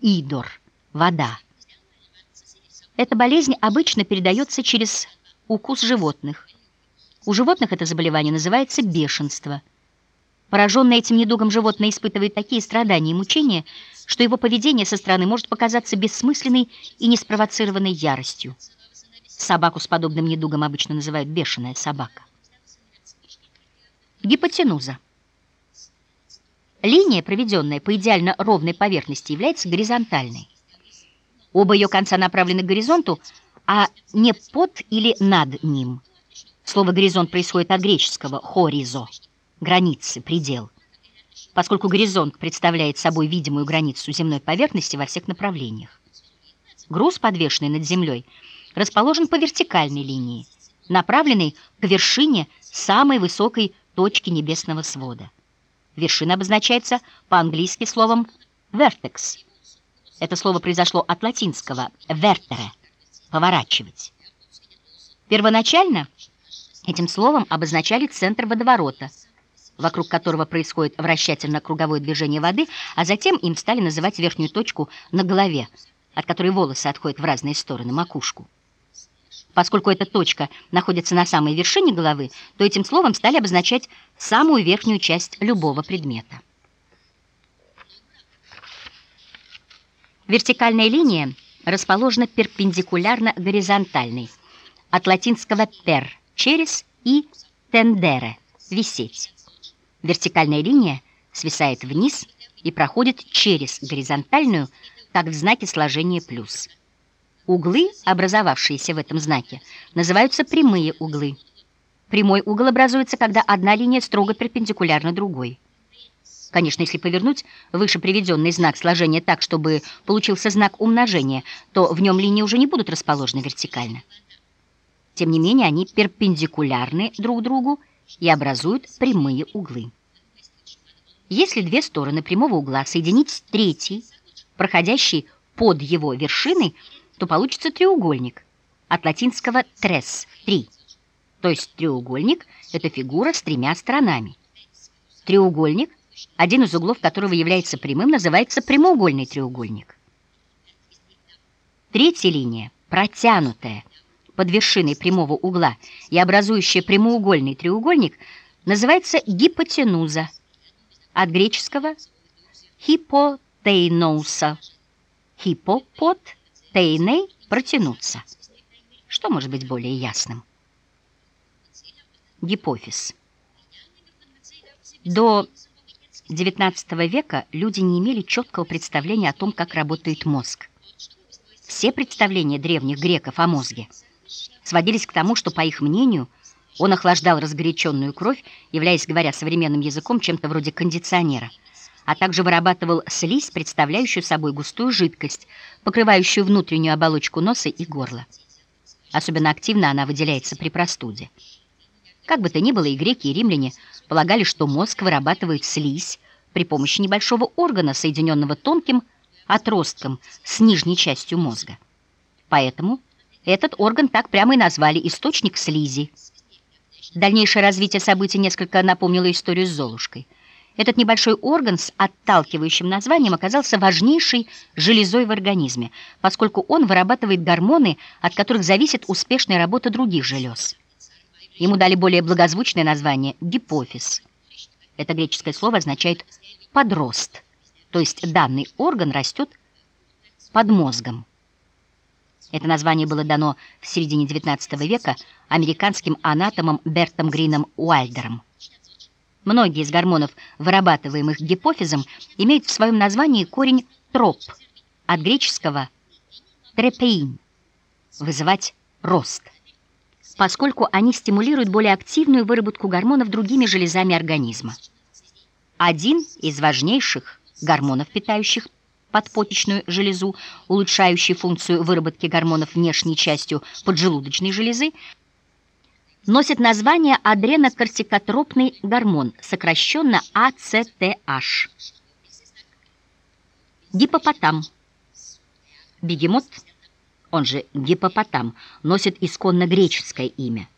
идор – вода. Эта болезнь обычно передается через укус животных. У животных это заболевание называется бешенство. Пораженное этим недугом животное испытывает такие страдания и мучения, что его поведение со стороны может показаться бессмысленной и неспровоцированной яростью. Собаку с подобным недугом обычно называют бешеная собака. Гипотенуза. Линия, проведенная по идеально ровной поверхности, является горизонтальной. Оба ее конца направлены к горизонту, а не под или над ним. Слово «горизонт» происходит от греческого «хоризо» — границы, предел. Поскольку горизонт представляет собой видимую границу земной поверхности во всех направлениях. Груз, подвешенный над землей, расположен по вертикальной линии, направленной к вершине самой высокой точки небесного свода. Вершина обозначается по-английски словом «vertex». Это слово произошло от латинского «vertere» — «поворачивать». Первоначально этим словом обозначали центр водоворота, вокруг которого происходит вращательно-круговое движение воды, а затем им стали называть верхнюю точку на голове, от которой волосы отходят в разные стороны, макушку. Поскольку эта точка находится на самой вершине головы, то этим словом стали обозначать самую верхнюю часть любого предмета. Вертикальная линия расположена перпендикулярно горизонтальной, от латинского «per» — «через» и «tendere» — «висеть». Вертикальная линия свисает вниз и проходит через горизонтальную, как в знаке сложения «плюс». Углы, образовавшиеся в этом знаке, называются прямые углы. Прямой угол образуется, когда одна линия строго перпендикулярна другой. Конечно, если повернуть выше приведенный знак сложения так, чтобы получился знак умножения, то в нем линии уже не будут расположены вертикально. Тем не менее, они перпендикулярны друг другу и образуют прямые углы. Если две стороны прямого угла соединить с третьей, проходящей под его вершиной, то получится треугольник, от латинского «tres» — «три». То есть треугольник — это фигура с тремя сторонами. Треугольник, один из углов которого является прямым, называется прямоугольный треугольник. Третья линия, протянутая под вершиной прямого угла и образующая прямоугольный треугольник, называется гипотенуза, от греческого «хипотейноуса» — «хипопот» — Тейней протянуться. Что может быть более ясным? Гипофиз. До XIX века люди не имели четкого представления о том, как работает мозг. Все представления древних греков о мозге сводились к тому, что, по их мнению, он охлаждал разгоряченную кровь, являясь, говоря современным языком, чем-то вроде кондиционера – а также вырабатывал слизь, представляющую собой густую жидкость, покрывающую внутреннюю оболочку носа и горла. Особенно активно она выделяется при простуде. Как бы то ни было, и греки, и римляне полагали, что мозг вырабатывает слизь при помощи небольшого органа, соединенного тонким отростком с нижней частью мозга. Поэтому этот орган так прямо и назвали «источник слизи». Дальнейшее развитие событий несколько напомнило историю с Золушкой – этот небольшой орган с отталкивающим названием оказался важнейшей железой в организме, поскольку он вырабатывает гормоны, от которых зависит успешная работа других желез. Ему дали более благозвучное название – гипофиз. Это греческое слово означает «подрост», то есть данный орган растет под мозгом. Это название было дано в середине XIX века американским анатомом Бертом Грином Уайльдером. Многие из гормонов, вырабатываемых гипофизом, имеют в своем названии корень «троп» от греческого «трепеин» — «вызывать рост», поскольку они стимулируют более активную выработку гормонов другими железами организма. Один из важнейших гормонов, питающих подпочечную железу, улучшающий функцию выработки гормонов внешней частью поджелудочной железы, носит название адренокортикотропный гормон, сокращенно АЦТH. Гипопотам. Бегемот, он же гипопотам, носит исконно греческое имя.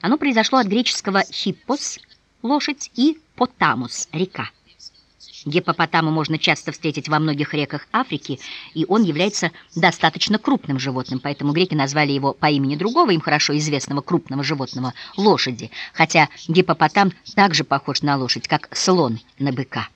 Оно произошло от греческого «хиппос» — лошадь и «потамус» — река. Гиппопотама можно часто встретить во многих реках Африки, и он является достаточно крупным животным, поэтому греки назвали его по имени другого, им хорошо известного крупного животного – лошади, хотя гиппопотам также похож на лошадь, как слон на быка.